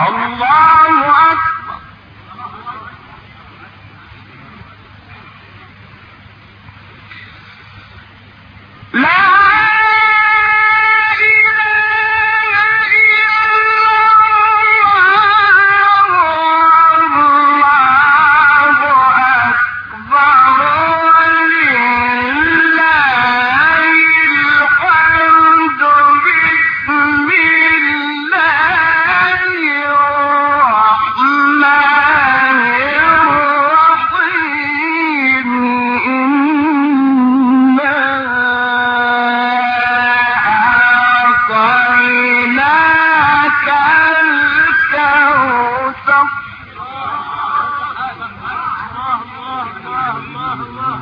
الله أكبر.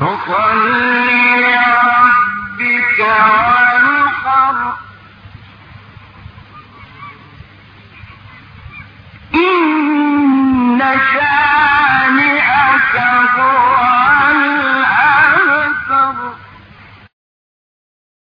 فقل لربك وانحر إن شاء